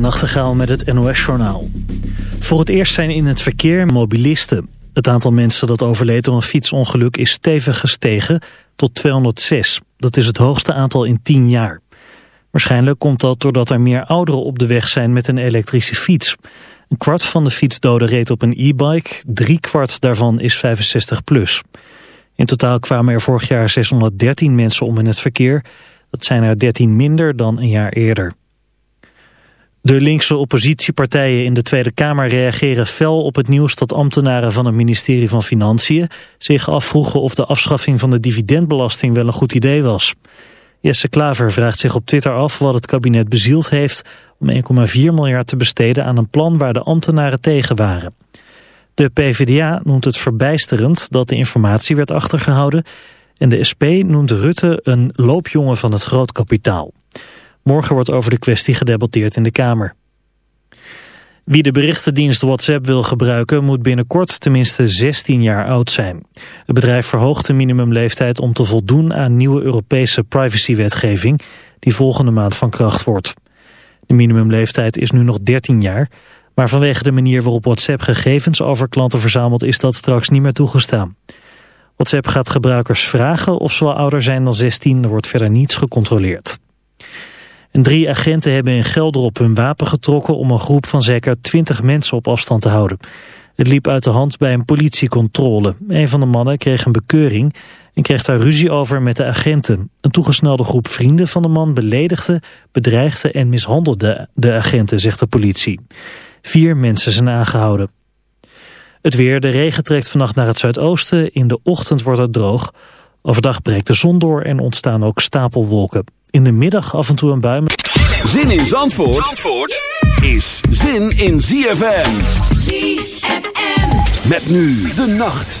Nachtegaal met het NOS-journaal. Voor het eerst zijn in het verkeer mobilisten. Het aantal mensen dat overleed door een fietsongeluk is stevig gestegen tot 206. Dat is het hoogste aantal in 10 jaar. Waarschijnlijk komt dat doordat er meer ouderen op de weg zijn met een elektrische fiets. Een kwart van de fietsdoden reed op een e-bike, drie kwart daarvan is 65 plus. In totaal kwamen er vorig jaar 613 mensen om in het verkeer. Dat zijn er 13 minder dan een jaar eerder. De linkse oppositiepartijen in de Tweede Kamer reageren fel op het nieuws dat ambtenaren van het ministerie van Financiën zich afvroegen of de afschaffing van de dividendbelasting wel een goed idee was. Jesse Klaver vraagt zich op Twitter af wat het kabinet bezield heeft om 1,4 miljard te besteden aan een plan waar de ambtenaren tegen waren. De PvdA noemt het verbijsterend dat de informatie werd achtergehouden en de SP noemt Rutte een loopjongen van het grootkapitaal. Morgen wordt over de kwestie gedebatteerd in de Kamer. Wie de berichtendienst WhatsApp wil gebruiken moet binnenkort tenminste 16 jaar oud zijn. Het bedrijf verhoogt de minimumleeftijd om te voldoen aan nieuwe Europese privacywetgeving die volgende maand van kracht wordt. De minimumleeftijd is nu nog 13 jaar, maar vanwege de manier waarop WhatsApp gegevens over klanten verzamelt is dat straks niet meer toegestaan. WhatsApp gaat gebruikers vragen of ze wel ouder zijn dan 16, er wordt verder niets gecontroleerd. En drie agenten hebben in Gelderop hun wapen getrokken om een groep van zeker 20 mensen op afstand te houden. Het liep uit de hand bij een politiecontrole. Een van de mannen kreeg een bekeuring en kreeg daar ruzie over met de agenten. Een toegesnelde groep vrienden van de man beledigde, bedreigde en mishandelde de agenten, zegt de politie. Vier mensen zijn aangehouden. Het weer, de regen trekt vannacht naar het zuidoosten. In de ochtend wordt het droog. Overdag breekt de zon door en ontstaan ook stapelwolken. In de middag af en toe een bui. Zin in Zandvoort, Zandvoort is zin in ZFM. ZFM. Met nu de nacht.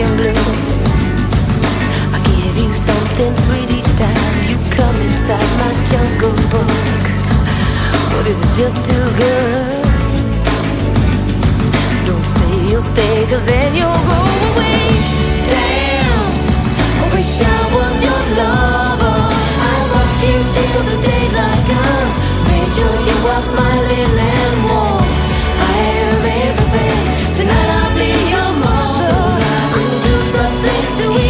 American blues. I give you something sweet each time you come inside my jungle book. But is it just too good? Don't say you'll stay, cause then you'll go away. Damn, I wish I was your lover. I love you till the daylight comes. Made sure you are smiling and warm. I am everything. the to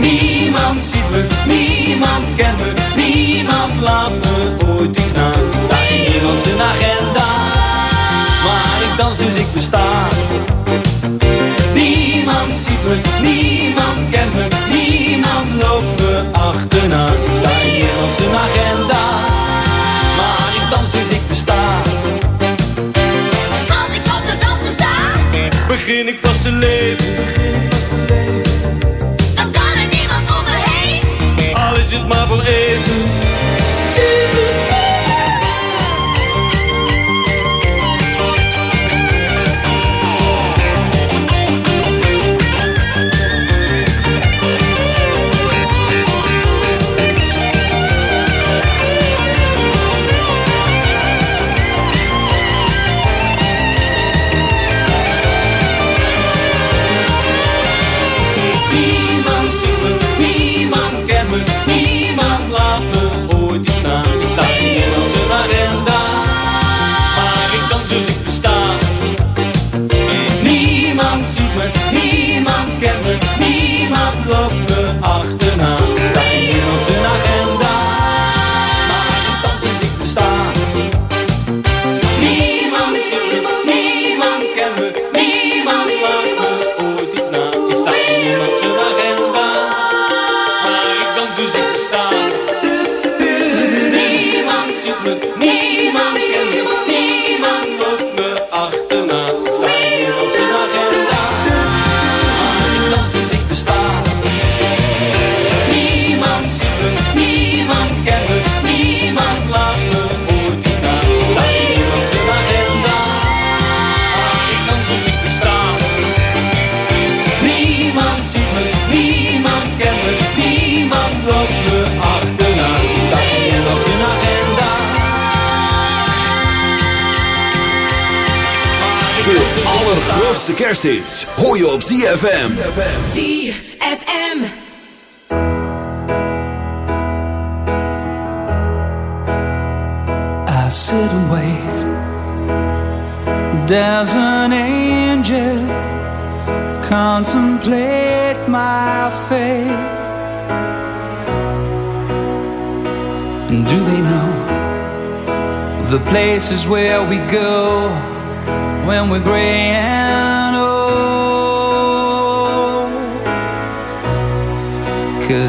Niemand ziet me, niemand kent me, niemand laat me ooit iets na. Ik sta in niemand zijn agenda, maar ik dans dus ik besta. Niemand ziet me, niemand kent me, niemand loopt me achterna. Ik sta in niemand zijn agenda, maar ik dans dus ik besta. Als ik op de dansvloer sta, Begin ik pas te leven, maar voor even. Kersthits hoor je op ZFM. ZFM. I sit and wait. There's an angel contemplate my fate. And do they know the places where we go when we're gray and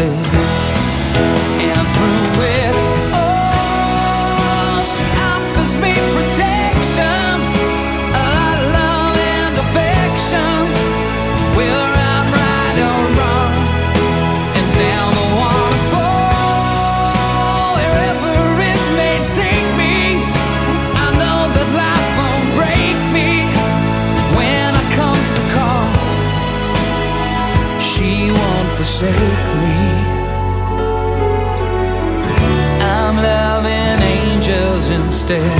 usted usted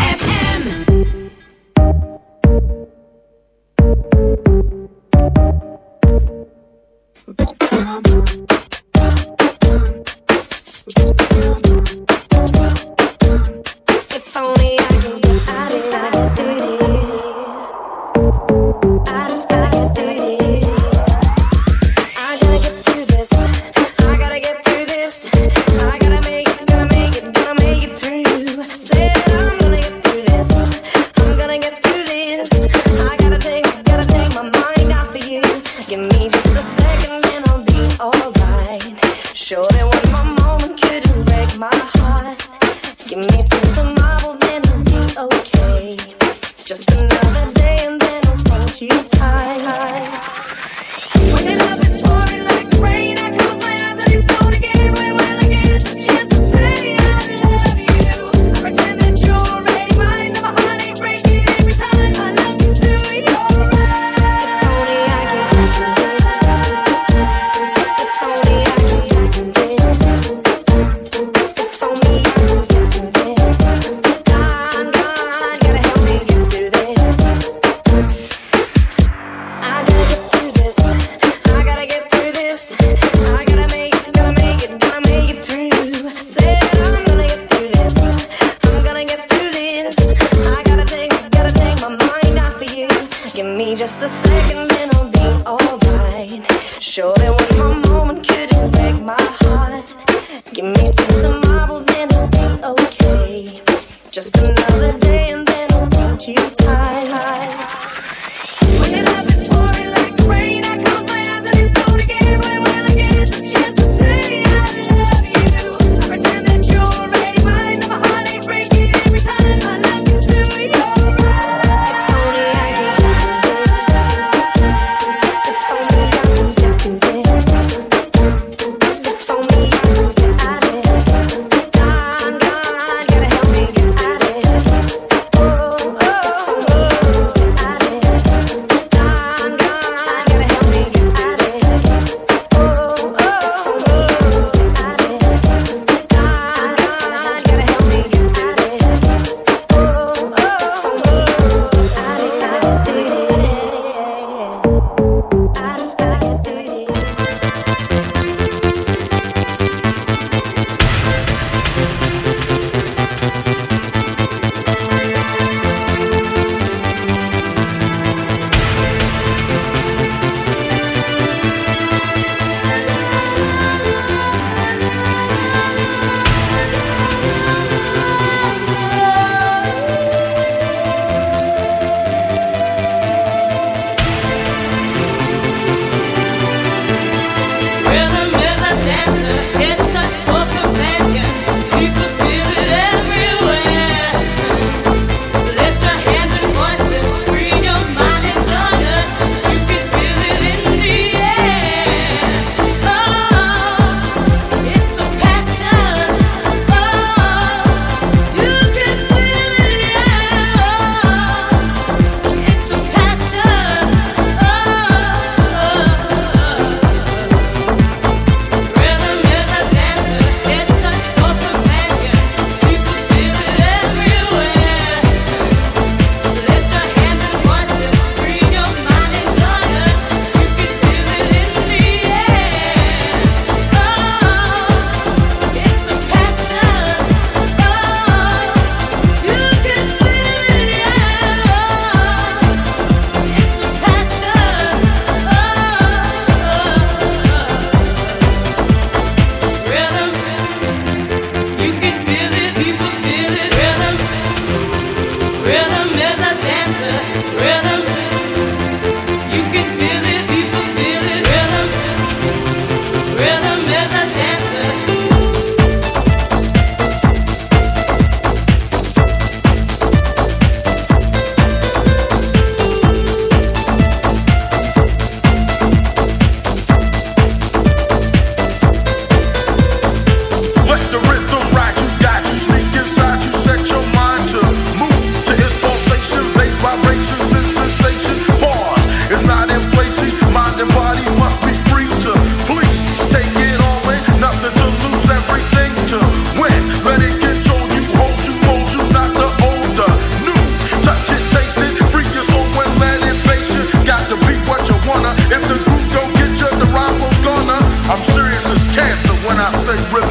If the group don't get you, the rival's gonna. I'm serious as cancer when I say rip.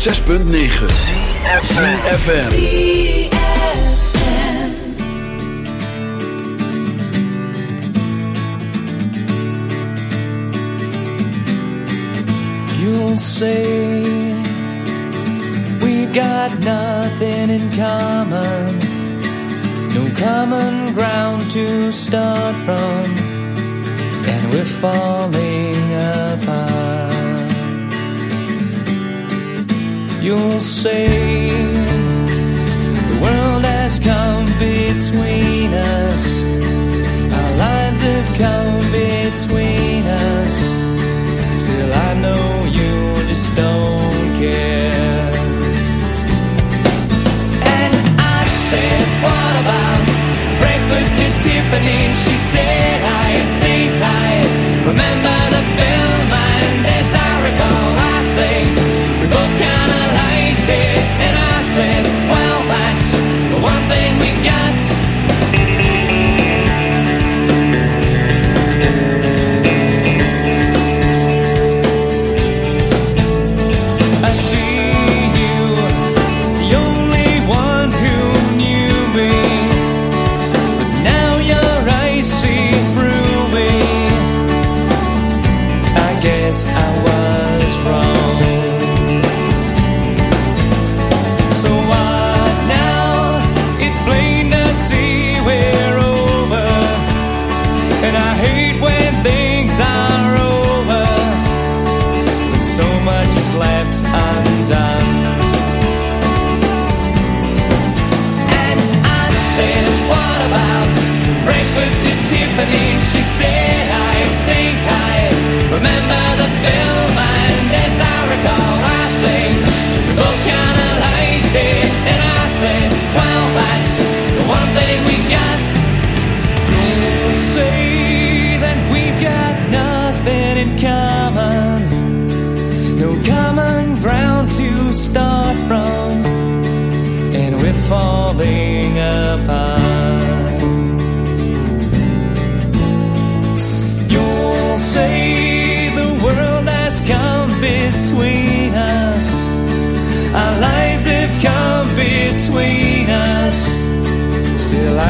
106.9 FM. know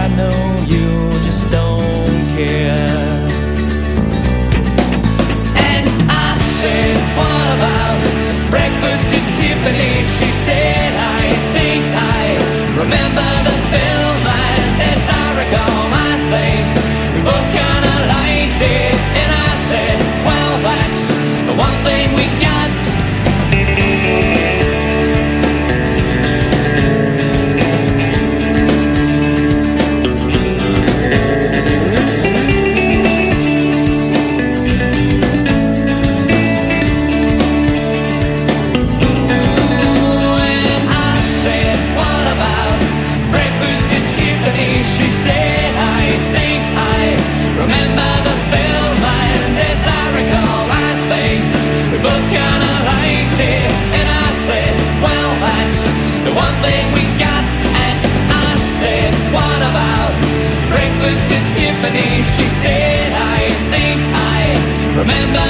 I know you just don't care And I said, what about breakfast at Tiffany? She said remember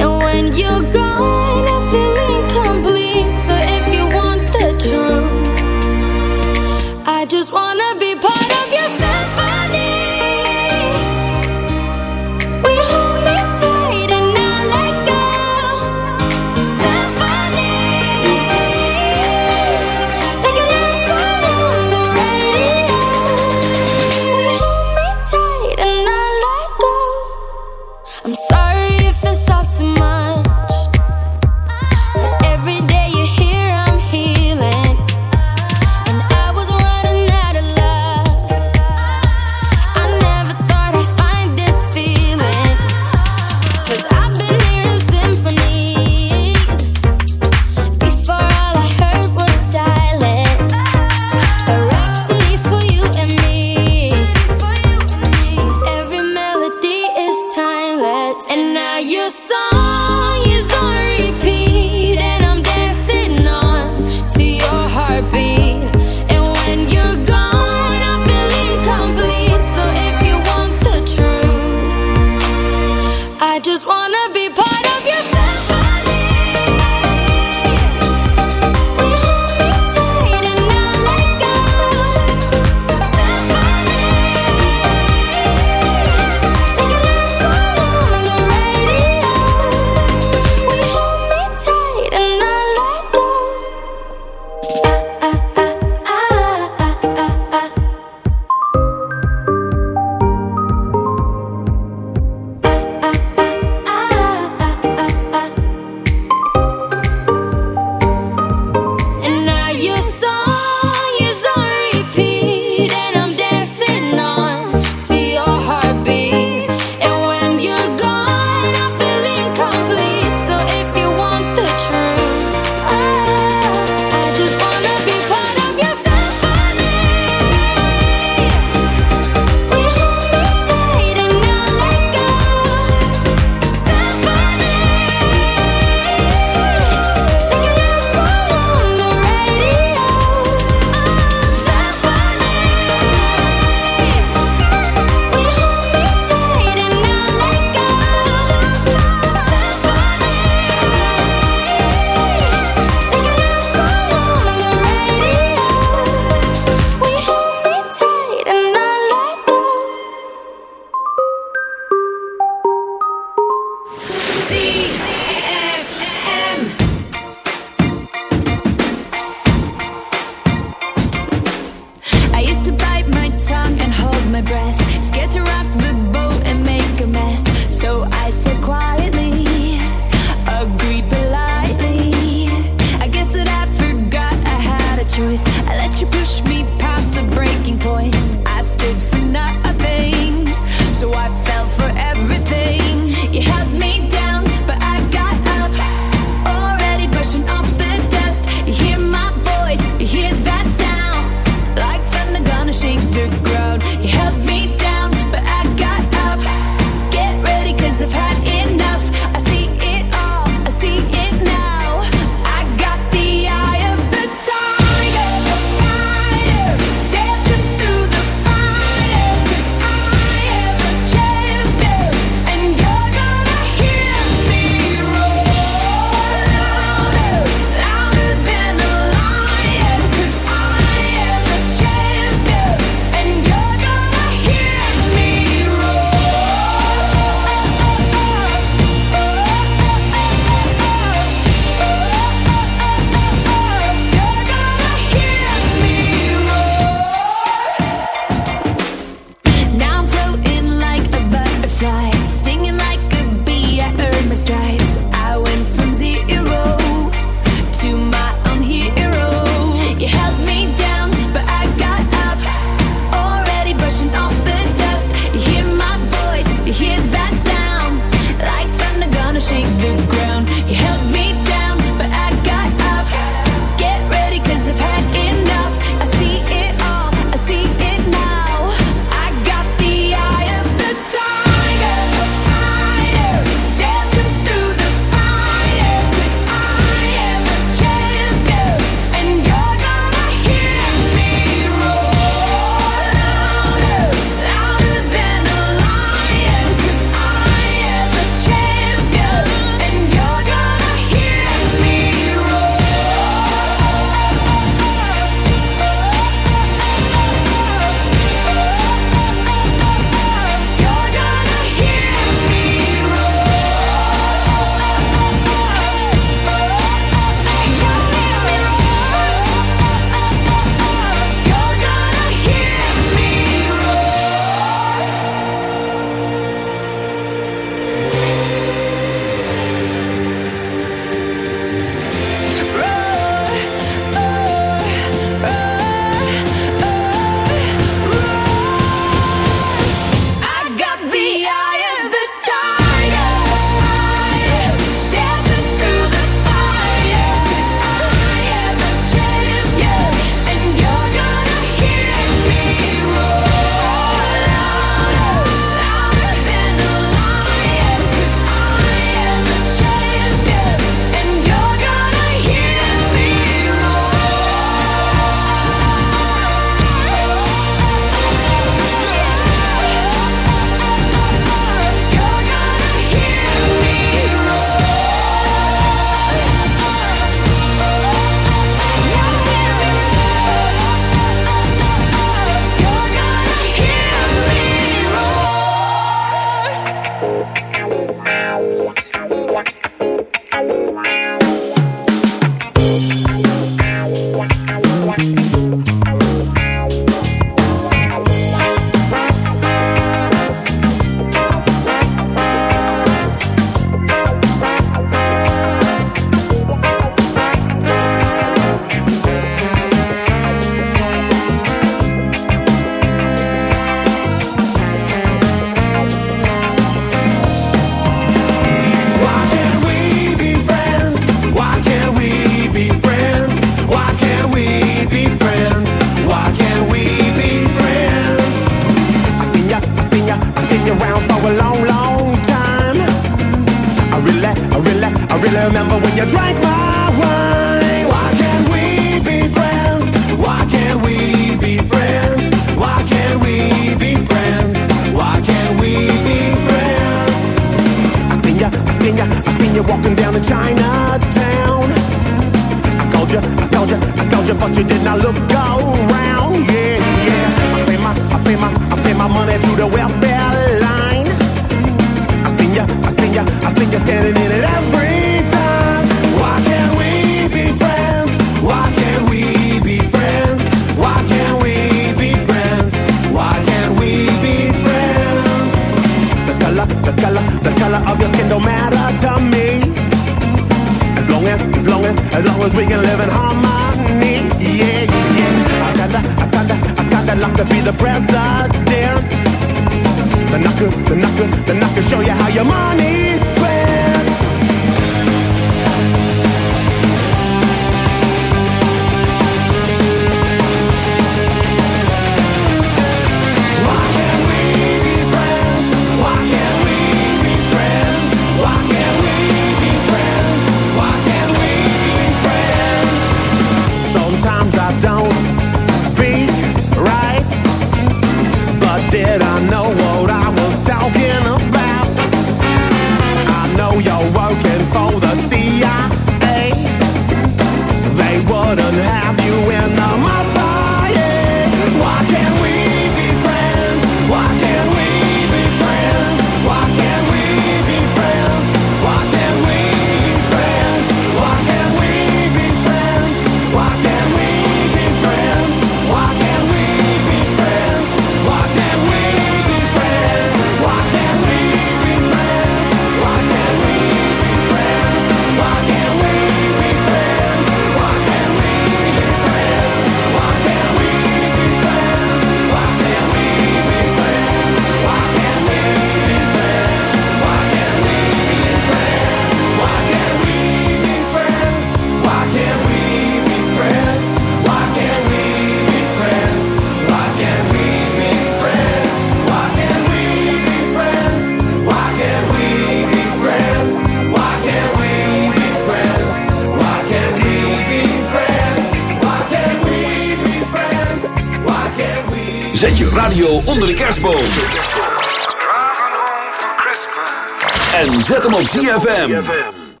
ZFM.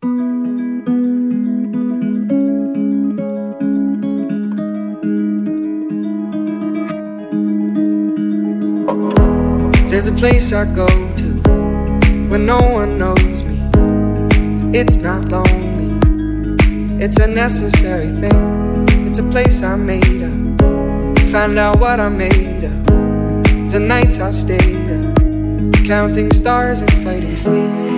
There's a place I go to when no one knows me. It's not lonely, it's a necessary thing. It's a place I made up. Find out what I made of. The nights I've stayed up, counting stars and fighting sleep.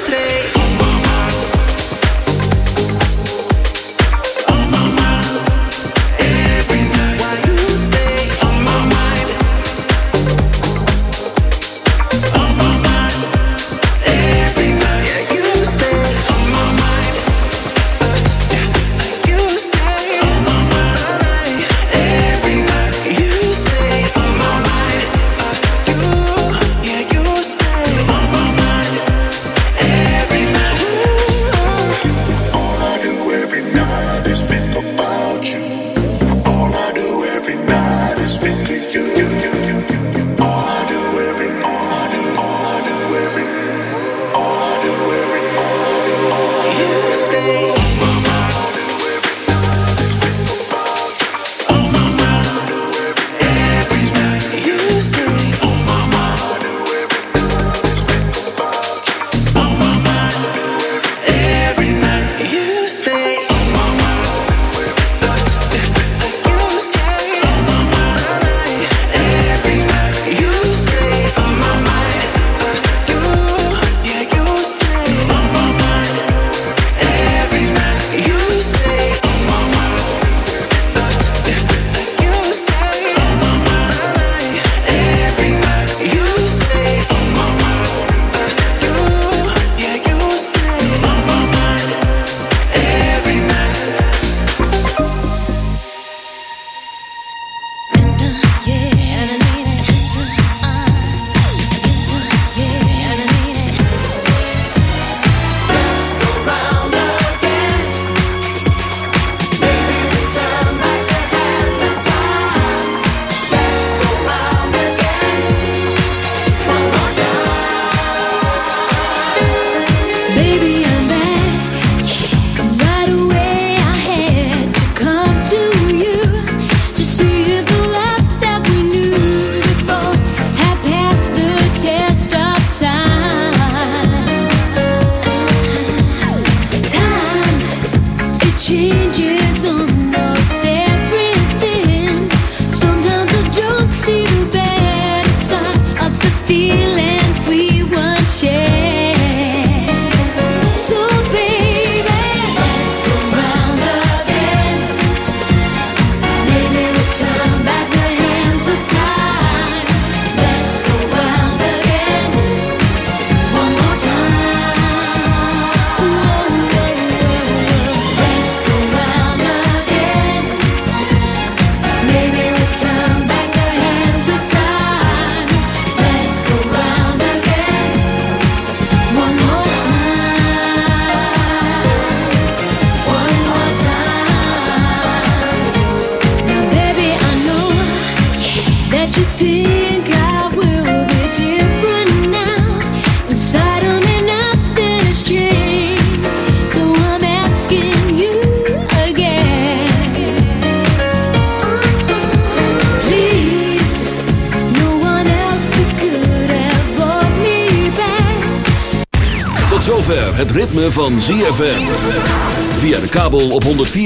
stay